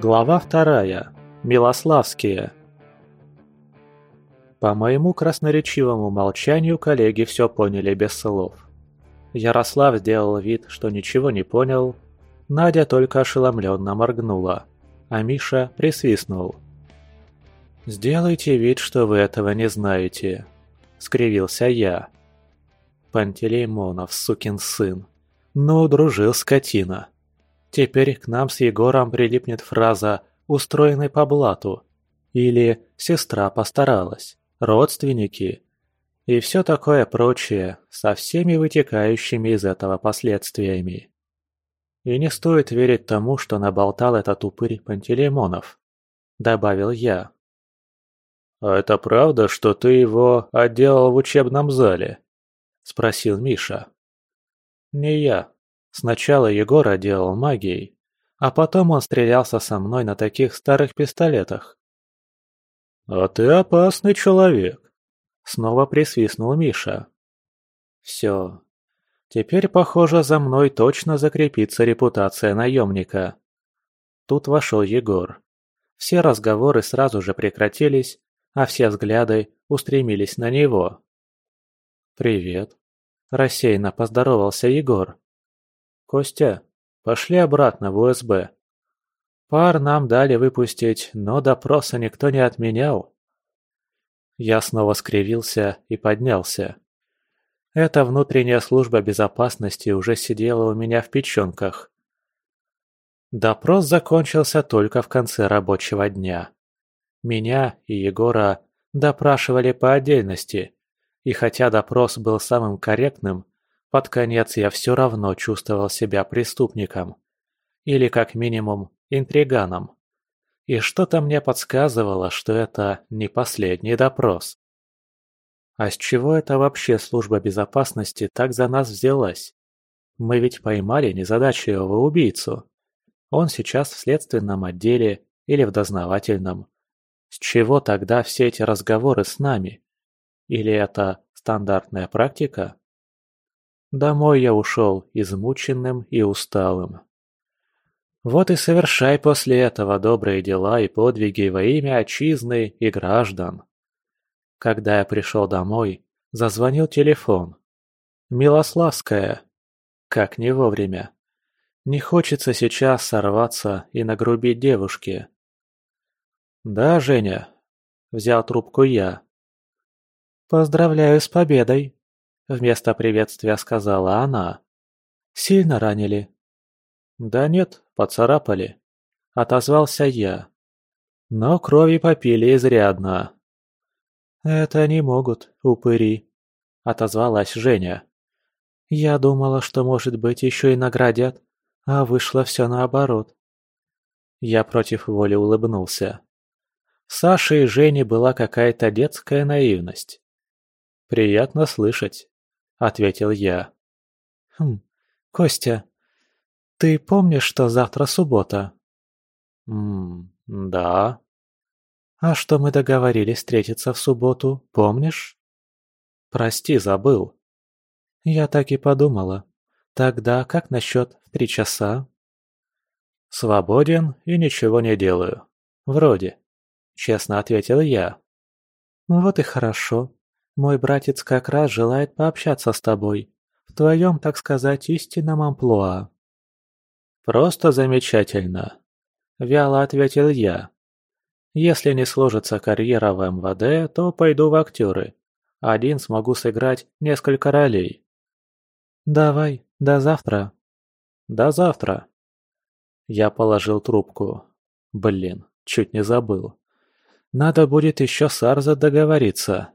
Глава вторая. Милославские. По моему красноречивому молчанию коллеги все поняли без слов. Ярослав сделал вид, что ничего не понял. Надя только ошеломленно моргнула, а Миша присвистнул. «Сделайте вид, что вы этого не знаете», — скривился я. Пантелеймонов, сукин сын. Ну, дружил скотина. Теперь к нам с Егором прилипнет фраза «устроенный по блату» или «сестра постаралась», «родственники» и все такое прочее со всеми вытекающими из этого последствиями. И не стоит верить тому, что наболтал этот упырь Пантелеймонов, добавил я. «А это правда, что ты его отделал в учебном зале?» – спросил Миша. «Не я. Сначала Егор делал магией, а потом он стрелялся со мной на таких старых пистолетах. «А ты опасный человек», — снова присвистнул Миша. «Все. Теперь, похоже, за мной точно закрепится репутация наемника». Тут вошел Егор. Все разговоры сразу же прекратились, а все взгляды устремились на него. «Привет», – рассеянно поздоровался Егор. «Костя, пошли обратно в УСБ. Пар нам дали выпустить, но допроса никто не отменял». Я снова скривился и поднялся. Эта внутренняя служба безопасности уже сидела у меня в печенках. Допрос закончился только в конце рабочего дня. Меня и Егора допрашивали по отдельности, и хотя допрос был самым корректным, под конец я все равно чувствовал себя преступником. Или, как минимум, интриганом. И что-то мне подсказывало, что это не последний допрос. А с чего это вообще служба безопасности так за нас взялась? Мы ведь поймали незадачливого убийцу. Он сейчас в следственном отделе или в дознавательном. С чего тогда все эти разговоры с нами? Или это стандартная практика? Домой я ушел измученным и усталым. Вот и совершай после этого добрые дела и подвиги во имя отчизны и граждан. Когда я пришел домой, зазвонил телефон. Милославская. Как не вовремя. Не хочется сейчас сорваться и нагрубить девушке. «Да, Женя», — взял трубку я. «Поздравляю с победой», Вместо приветствия сказала она. «Сильно ранили?» «Да нет, поцарапали», — отозвался я. «Но крови попили изрядно». «Это не могут, упыри», — отозвалась Женя. «Я думала, что, может быть, еще и наградят, а вышло все наоборот». Я против воли улыбнулся. Саше и Жене была какая-то детская наивность. «Приятно слышать», ответил я. «Хм, Костя, ты помнишь, что завтра суббота?» «Ммм, да». «А что мы договорились встретиться в субботу, помнишь?» «Прости, забыл». «Я так и подумала. Тогда как насчет в три часа?» «Свободен и ничего не делаю. Вроде», — честно ответил я. «Вот и хорошо. Мой братец как раз желает пообщаться с тобой, в твоем, так сказать, истинном амплуа». «Просто замечательно», — вяло ответил я. «Если не сложится карьера в МВД, то пойду в актеры. Один смогу сыграть несколько ролей». «Давай, до завтра». «До завтра». Я положил трубку. Блин, чуть не забыл. Надо будет еще с Арза договориться.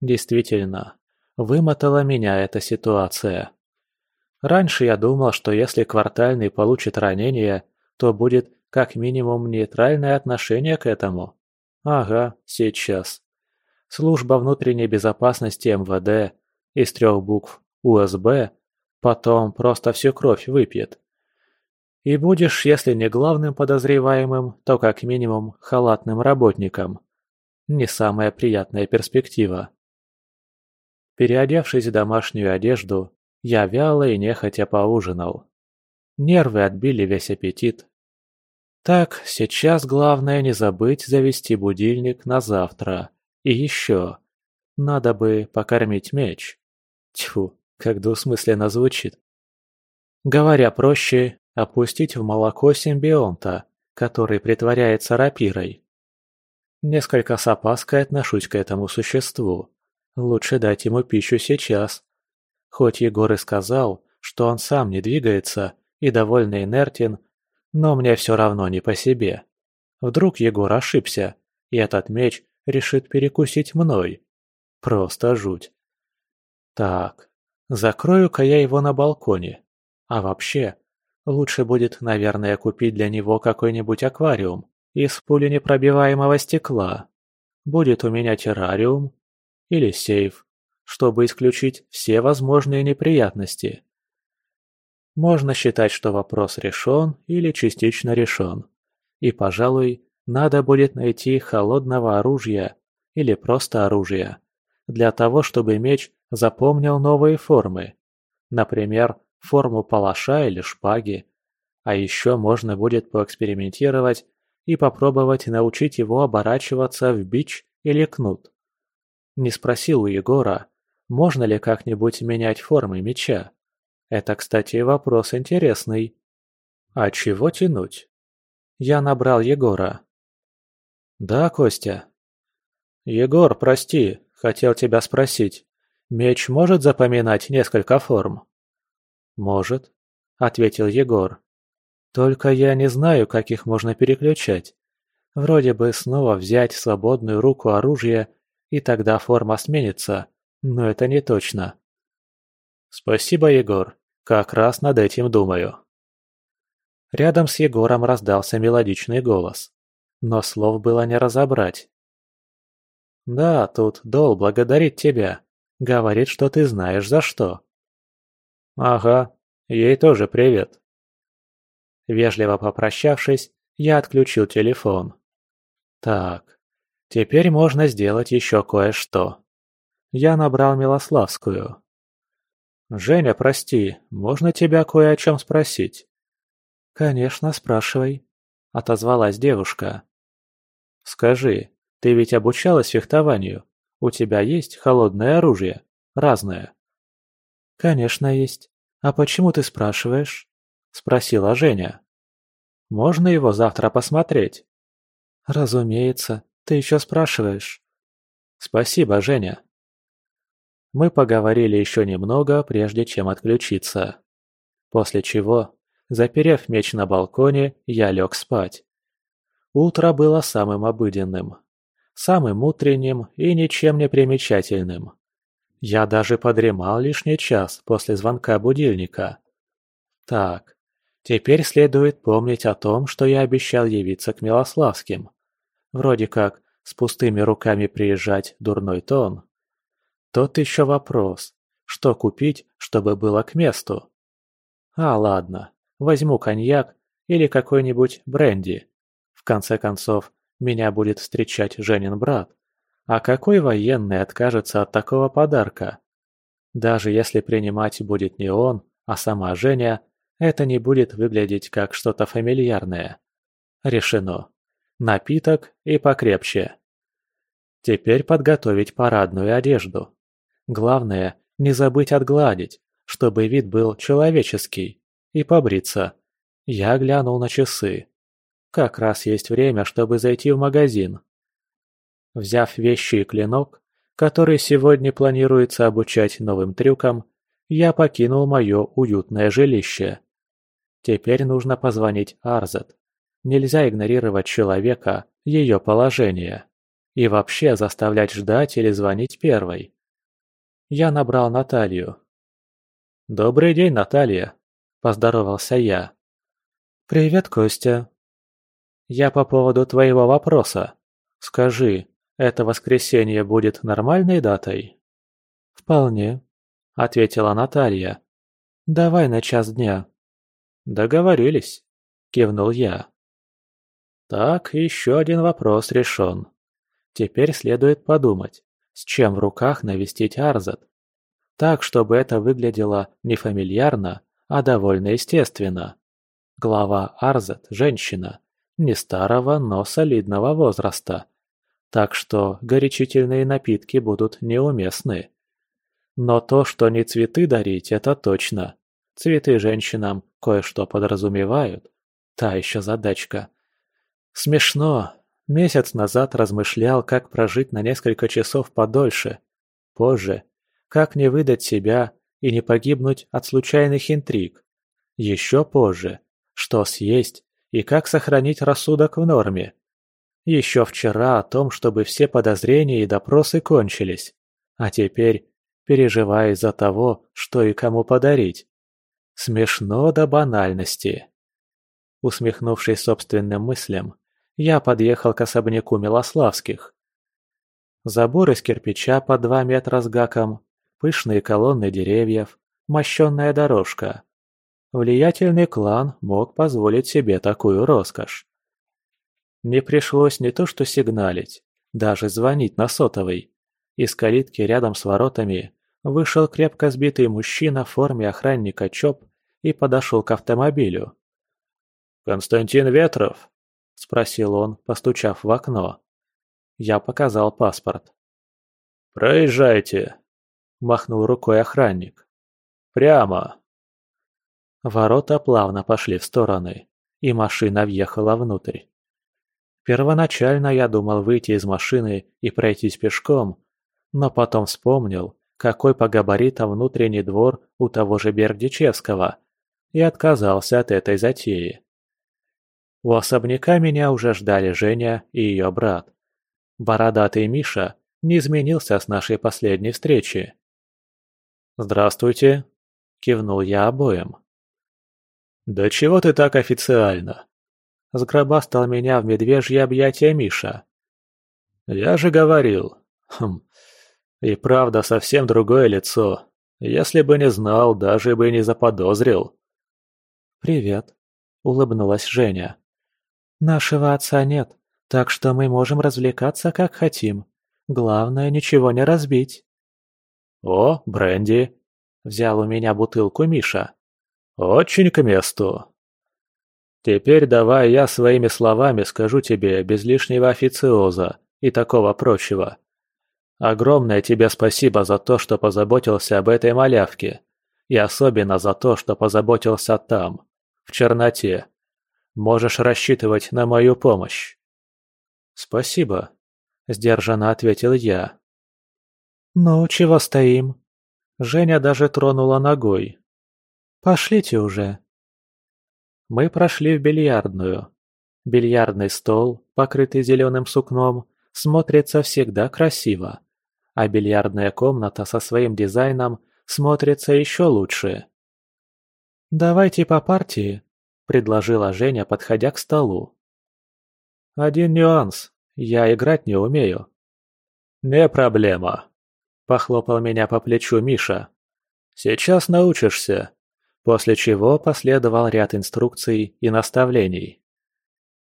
Действительно, вымотала меня эта ситуация. Раньше я думал, что если квартальный получит ранение, то будет как минимум нейтральное отношение к этому. Ага, сейчас. Служба внутренней безопасности МВД из трех букв УСБ потом просто всю кровь выпьет. И будешь, если не главным подозреваемым, то как минимум халатным работником. Не самая приятная перспектива. Переодевшись в домашнюю одежду, я вяло и нехотя поужинал. Нервы отбили весь аппетит. Так, сейчас главное не забыть завести будильник на завтра. И еще. Надо бы покормить меч. Тьфу, как двусмысленно звучит. Говоря проще, опустить в молоко симбионта, который притворяется рапирой. Несколько с опаской отношусь к этому существу. Лучше дать ему пищу сейчас. Хоть Егор и сказал, что он сам не двигается и довольно инертен, но мне все равно не по себе. Вдруг Егор ошибся, и этот меч решит перекусить мной. Просто жуть. Так, закрою-ка я его на балконе. А вообще, лучше будет, наверное, купить для него какой-нибудь аквариум из пуленепробиваемого стекла. Будет у меня террариум или сейф, чтобы исключить все возможные неприятности. Можно считать, что вопрос решен или частично решен. И, пожалуй, надо будет найти холодного оружия или просто оружия, для того, чтобы меч запомнил новые формы. Например, форму палаша или шпаги. А еще можно будет поэкспериментировать и попробовать научить его оборачиваться в бич или кнут. Не спросил у Егора, можно ли как-нибудь менять формы меча. Это, кстати, вопрос интересный. А чего тянуть? Я набрал Егора. Да, Костя. Егор, прости, хотел тебя спросить. Меч может запоминать несколько форм? Может, ответил Егор. Только я не знаю, как их можно переключать. Вроде бы снова взять свободную руку оружия, и тогда форма сменится, но это не точно. Спасибо, Егор. Как раз над этим думаю. Рядом с Егором раздался мелодичный голос, но слов было не разобрать. «Да, тут Дол благодарит тебя. Говорит, что ты знаешь за что». «Ага, ей тоже привет», Вежливо попрощавшись, я отключил телефон. Так, теперь можно сделать еще кое-что. Я набрал Милославскую. «Женя, прости, можно тебя кое о чем спросить?» «Конечно, спрашивай», — отозвалась девушка. «Скажи, ты ведь обучалась фехтованию? У тебя есть холодное оружие? Разное?» «Конечно есть. А почему ты спрашиваешь?» – спросила Женя. «Можно его завтра посмотреть?» «Разумеется. Ты еще спрашиваешь». «Спасибо, Женя». Мы поговорили еще немного, прежде чем отключиться. После чего, заперев меч на балконе, я лег спать. Утро было самым обыденным, самым утренним и ничем не примечательным. Я даже подремал лишний час после звонка будильника. Так, Теперь следует помнить о том, что я обещал явиться к Милославским. Вроде как, с пустыми руками приезжать – дурной тон. Тот еще вопрос, что купить, чтобы было к месту? А, ладно, возьму коньяк или какой-нибудь бренди. В конце концов, меня будет встречать Женин брат. А какой военный откажется от такого подарка? Даже если принимать будет не он, а сама Женя, это не будет выглядеть как что-то фамильярное. Решено. Напиток и покрепче. Теперь подготовить парадную одежду. Главное, не забыть отгладить, чтобы вид был человеческий, и побриться. Я глянул на часы. Как раз есть время, чтобы зайти в магазин. Взяв вещи и клинок, который сегодня планируется обучать новым трюкам, я покинул мое уютное жилище. Теперь нужно позвонить Арзет. Нельзя игнорировать человека, ее положение. И вообще заставлять ждать или звонить первой. Я набрал Наталью. «Добрый день, Наталья», – поздоровался я. «Привет, Костя». «Я по поводу твоего вопроса. Скажи, это воскресенье будет нормальной датой?» «Вполне», – ответила Наталья. «Давай на час дня». «Договорились», – кивнул я. Так, еще один вопрос решен. Теперь следует подумать, с чем в руках навестить Арзат. Так, чтобы это выглядело не фамильярно, а довольно естественно. Глава Арзат – женщина, Не старого, но солидного возраста. Так что горячительные напитки будут неуместны. Но то, что не цветы дарить, это точно. Цветы женщинам кое-что подразумевают. Та еще задачка. Смешно. Месяц назад размышлял, как прожить на несколько часов подольше. Позже. Как не выдать себя и не погибнуть от случайных интриг. Еще позже. Что съесть и как сохранить рассудок в норме. Еще вчера о том, чтобы все подозрения и допросы кончились. А теперь переживаю из-за того, что и кому подарить. Смешно до банальности. Усмехнувшись собственным мыслям, я подъехал к особняку Милославских. Забор из кирпича по два метра с гаком, пышные колонны деревьев, мощенная дорожка. Влиятельный клан мог позволить себе такую роскошь. Не пришлось не то что сигналить, даже звонить на сотовый. Из калитки рядом с воротами вышел крепко сбитый мужчина в форме охранника ЧОП и подошел к автомобилю. «Константин Ветров?» – спросил он, постучав в окно. Я показал паспорт. «Проезжайте», – махнул рукой охранник. «Прямо». Ворота плавно пошли в стороны, и машина въехала внутрь. Первоначально я думал выйти из машины и пройтись пешком, но потом вспомнил, какой по габаритам внутренний двор у того же Бердичевского, и отказался от этой затеи. У особняка меня уже ждали Женя и ее брат. Бородатый Миша не изменился с нашей последней встречи. «Здравствуйте», – кивнул я обоим. «Да чего ты так официально?» – сгробастал меня в медвежье объятия Миша. «Я же говорил. Хм. И правда совсем другое лицо. Если бы не знал, даже бы не заподозрил». «Привет», – улыбнулась Женя. Нашего отца нет, так что мы можем развлекаться как хотим. Главное, ничего не разбить. О, бренди! Взял у меня бутылку Миша. Очень к месту. Теперь давай я своими словами скажу тебе без лишнего официоза и такого прочего. Огромное тебе спасибо за то, что позаботился об этой малявке. И особенно за то, что позаботился там, в черноте. Можешь рассчитывать на мою помощь». «Спасибо», – сдержанно ответил я. «Ну, чего стоим?» Женя даже тронула ногой. «Пошлите уже». Мы прошли в бильярдную. Бильярдный стол, покрытый зеленым сукном, смотрится всегда красиво, а бильярдная комната со своим дизайном смотрится еще лучше. «Давайте по партии», предложила Женя, подходя к столу. «Один нюанс. Я играть не умею». «Не проблема», – похлопал меня по плечу Миша. «Сейчас научишься». После чего последовал ряд инструкций и наставлений.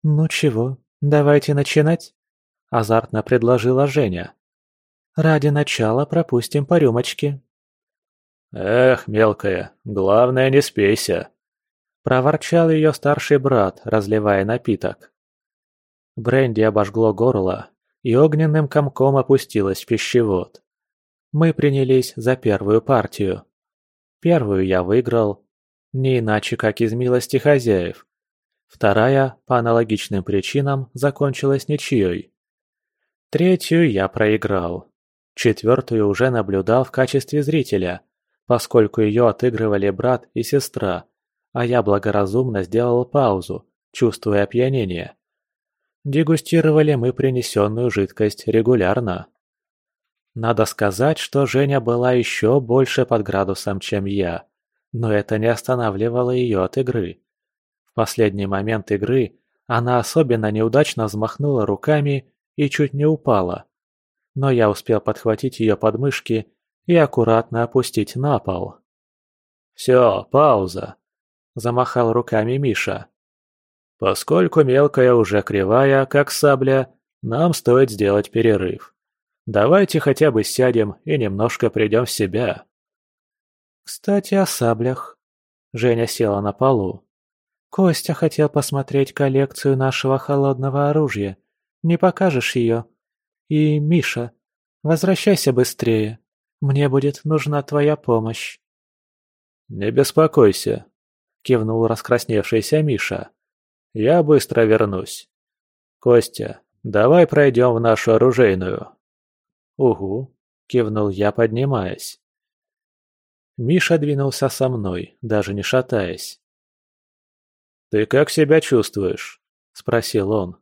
«Ну чего, давайте начинать?» – азартно предложила Женя. «Ради начала пропустим по рюмочке». «Эх, мелкая, главное не спейся», Проворчал ее старший брат, разливая напиток. Бренди обожгло горло, и огненным комком опустилась в пищевод. Мы принялись за первую партию. Первую я выиграл, не иначе как из милости хозяев. Вторая, по аналогичным причинам, закончилась ничьей. Третью я проиграл. Четвертую уже наблюдал в качестве зрителя, поскольку ее отыгрывали брат и сестра, а я благоразумно сделал паузу, чувствуя опьянение. Дегустировали мы принесенную жидкость регулярно. Надо сказать, что Женя была еще больше под градусом, чем я, но это не останавливало ее от игры. В последний момент игры она особенно неудачно взмахнула руками и чуть не упала. Но я успел подхватить ее подмышки и аккуратно опустить на пол. «Все, пауза», замахал руками Миша. Поскольку мелкая уже кривая, как сабля, нам стоит сделать перерыв. Давайте хотя бы сядем и немножко придем в себя. Кстати, о саблях. Женя села на полу. Костя хотел посмотреть коллекцию нашего холодного оружия. Не покажешь ее? И, Миша, возвращайся быстрее. Мне будет нужна твоя помощь». «Не беспокойся», — кивнул раскрасневшийся Миша. «Я быстро вернусь. Костя, давай пройдем в нашу оружейную». «Угу», — кивнул я, поднимаясь. Миша двинулся со мной, даже не шатаясь. «Ты как себя чувствуешь?» – спросил он.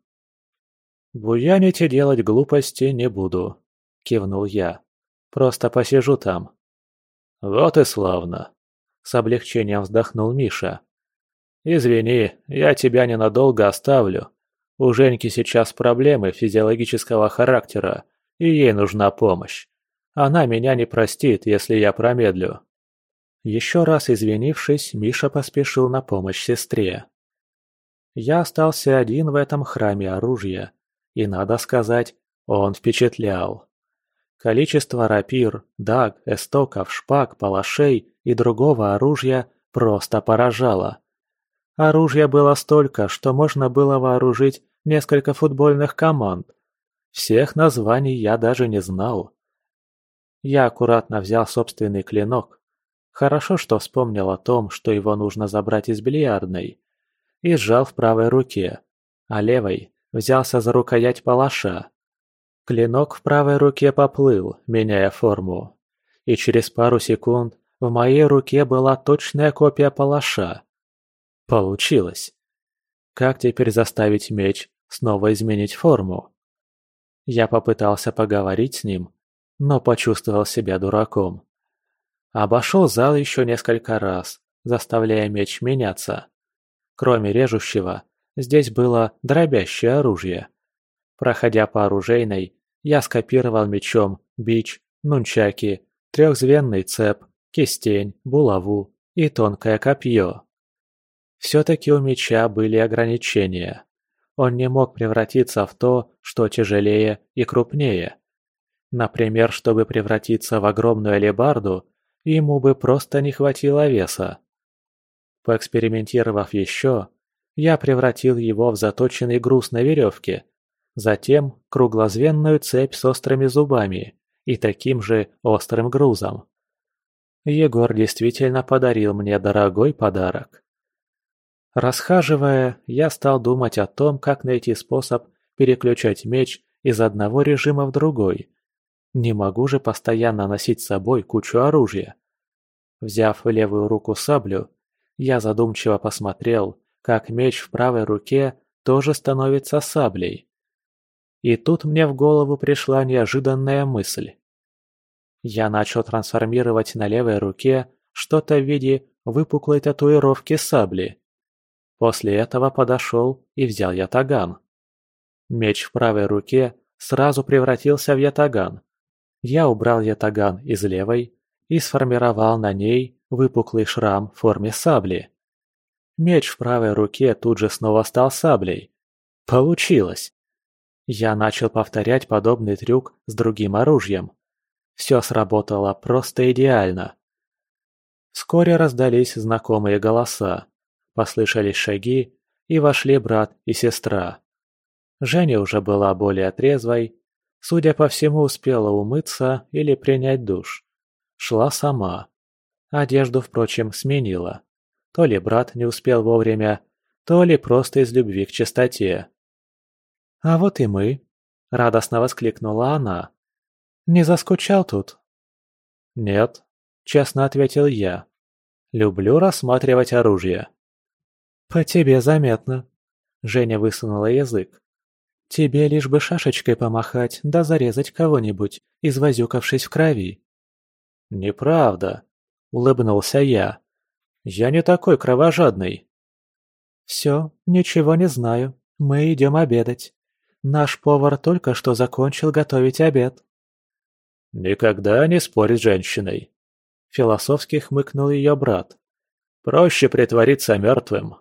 «Буянить и делать глупости не буду», – кивнул я. «Просто посижу там». «Вот и славно», – с облегчением вздохнул Миша. «Извини, я тебя ненадолго оставлю. У Женьки сейчас проблемы физиологического характера, и ей нужна помощь. Она меня не простит, если я промедлю». Еще раз извинившись, Миша поспешил на помощь сестре. Я остался один в этом храме оружия, и, надо сказать, он впечатлял. Количество рапир, даг, эстоков, шпаг, палашей и другого оружия просто поражало. Оружия было столько, что можно было вооружить несколько футбольных команд. Всех названий я даже не знал. Я аккуратно взял собственный клинок. Хорошо, что вспомнил о том, что его нужно забрать из бильярдной и сжал в правой руке, а левой взялся за рукоять палаша. Клинок в правой руке поплыл, меняя форму. И через пару секунд в моей руке была точная копия палаша. Получилось. Как теперь заставить меч снова изменить форму? Я попытался поговорить с ним, но почувствовал себя дураком. Обошел зал еще несколько раз, заставляя меч меняться. Кроме режущего, здесь было дробящее оружие. Проходя по оружейной, я скопировал мечом бич, нунчаки, трехзвенный цеп, кистень, булаву и тонкое копье. Все-таки у меча были ограничения. Он не мог превратиться в то, что тяжелее и крупнее. Например, чтобы превратиться в огромную алебарду, ему бы просто не хватило веса. Поэкспериментировав еще, я превратил его в заточенный груз на веревке, затем круглозвенную цепь с острыми зубами и таким же острым грузом. Егор действительно подарил мне дорогой подарок. Расхаживая, я стал думать о том, как найти способ переключать меч из одного режима в другой. Не могу же постоянно носить с собой кучу оружия. Взяв в левую руку саблю, я задумчиво посмотрел, как меч в правой руке тоже становится саблей. И тут мне в голову пришла неожиданная мысль. Я начал трансформировать на левой руке что-то в виде выпуклой татуировки сабли. После этого подошел и взял ятаган. Меч в правой руке сразу превратился в ятаган. Я убрал ятаган из левой и сформировал на ней выпуклый шрам в форме сабли. Меч в правой руке тут же снова стал саблей. Получилось! Я начал повторять подобный трюк с другим оружием. Все сработало просто идеально. Вскоре раздались знакомые голоса. Послышались шаги, и вошли брат и сестра. Женя уже была более трезвой. Судя по всему, успела умыться или принять душ. Шла сама. Одежду, впрочем, сменила. То ли брат не успел вовремя, то ли просто из любви к чистоте. «А вот и мы», — радостно воскликнула она. «Не заскучал тут?» «Нет», — честно ответил я. «Люблю рассматривать оружие». «По тебе заметно», — Женя высунула язык. «Тебе лишь бы шашечкой помахать да зарезать кого-нибудь, извозюкавшись в крови». «Неправда», – улыбнулся я. «Я не такой кровожадный». «Все, ничего не знаю. Мы идем обедать. Наш повар только что закончил готовить обед». «Никогда не спорь с женщиной», – философски хмыкнул ее брат. «Проще притвориться мертвым».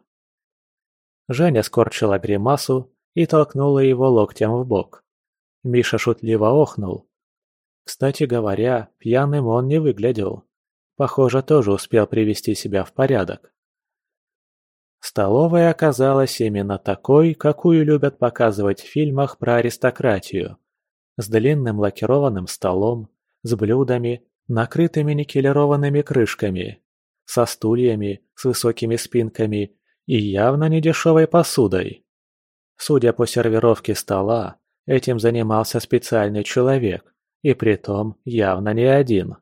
Женя скорчила гримасу и толкнула его локтем в бок. Миша шутливо охнул. Кстати говоря, пьяным он не выглядел. Похоже, тоже успел привести себя в порядок. Столовая оказалась именно такой, какую любят показывать в фильмах про аристократию. С длинным лакированным столом, с блюдами, накрытыми никелированными крышками, со стульями с высокими спинками и явно недешевой посудой. Судя по сервировке стола, этим занимался специальный человек, и притом явно не один.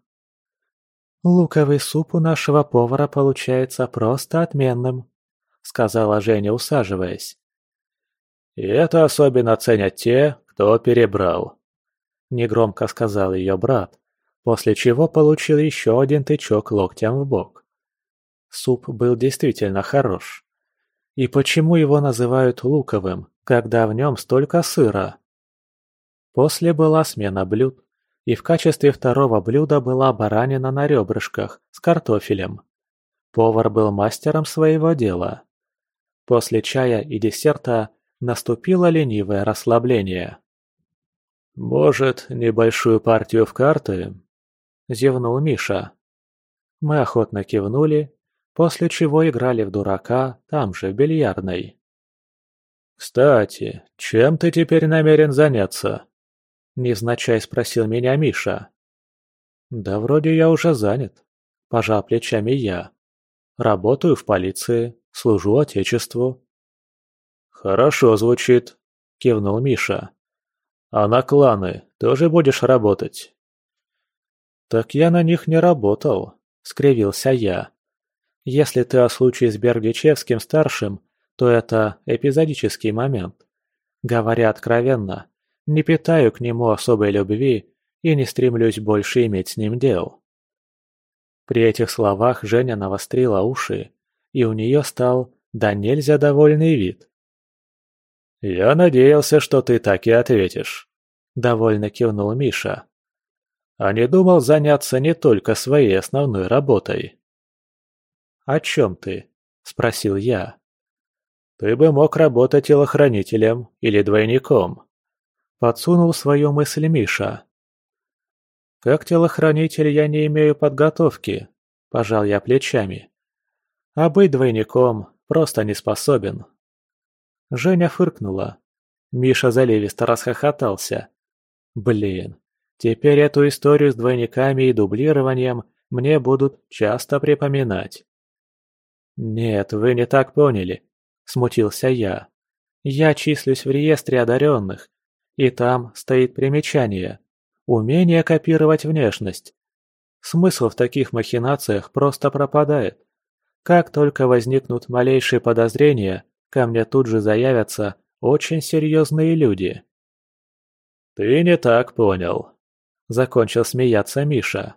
«Луковый суп у нашего повара получается просто отменным», — сказала Женя, усаживаясь. «И это особенно ценят те, кто перебрал», — негромко сказал ее брат, после чего получил еще один тычок локтем в бок. Суп был действительно хорош. И почему его называют луковым, когда в нем столько сыра? После была смена блюд, и в качестве второго блюда была баранина на ребрышках с картофелем. Повар был мастером своего дела. После чая и десерта наступило ленивое расслабление. «Может, небольшую партию в карты?» – зевнул Миша. Мы охотно кивнули, после чего играли в дурака там же, в бильярдной. «Кстати, чем ты теперь намерен заняться?» – невзначай спросил меня Миша. «Да вроде я уже занят», – пожал плечами я. «Работаю в полиции, служу Отечеству». «Хорошо звучит», – кивнул Миша. «А на кланы тоже будешь работать?» «Так я на них не работал», – скривился я. «Если ты о случае с Бердичевским-старшим, то это эпизодический момент. Говоря откровенно, не питаю к нему особой любви и не стремлюсь больше иметь с ним дел. При этих словах Женя навострила уши, и у нее стал да нельзя довольный вид. «Я надеялся, что ты так и ответишь», — довольно кивнул Миша. «А не думал заняться не только своей основной работой». «О чем ты?» — спросил я. «Ты бы мог работать телохранителем или двойником», Подсунул свою мысль Миша. «Как телохранитель я не имею подготовки», – пожал я плечами. «А быть двойником просто не способен». Женя фыркнула. Миша заливисто расхохотался. «Блин, теперь эту историю с двойниками и дублированием мне будут часто припоминать». «Нет, вы не так поняли», – смутился я. «Я числюсь в реестре одаренных, и там стоит примечание «Умение копировать внешность». Смысл в таких махинациях просто пропадает. Как только возникнут малейшие подозрения, ко мне тут же заявятся очень серьезные люди. «Ты не так понял», — закончил смеяться Миша.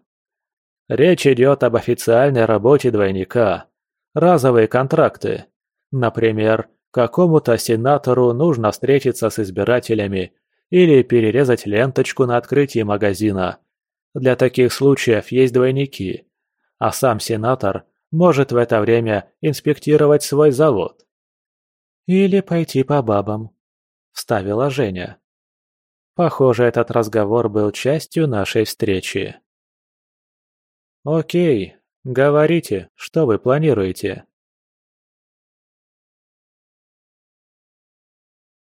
«Речь идет об официальной работе двойника. Разовые контракты. Например, какому-то сенатору нужно встретиться с избирателями или перерезать ленточку на открытии магазина. Для таких случаев есть двойники, а сам сенатор может в это время инспектировать свой завод. «Или пойти по бабам», – вставила Женя. Похоже, этот разговор был частью нашей встречи. «Окей, говорите, что вы планируете?»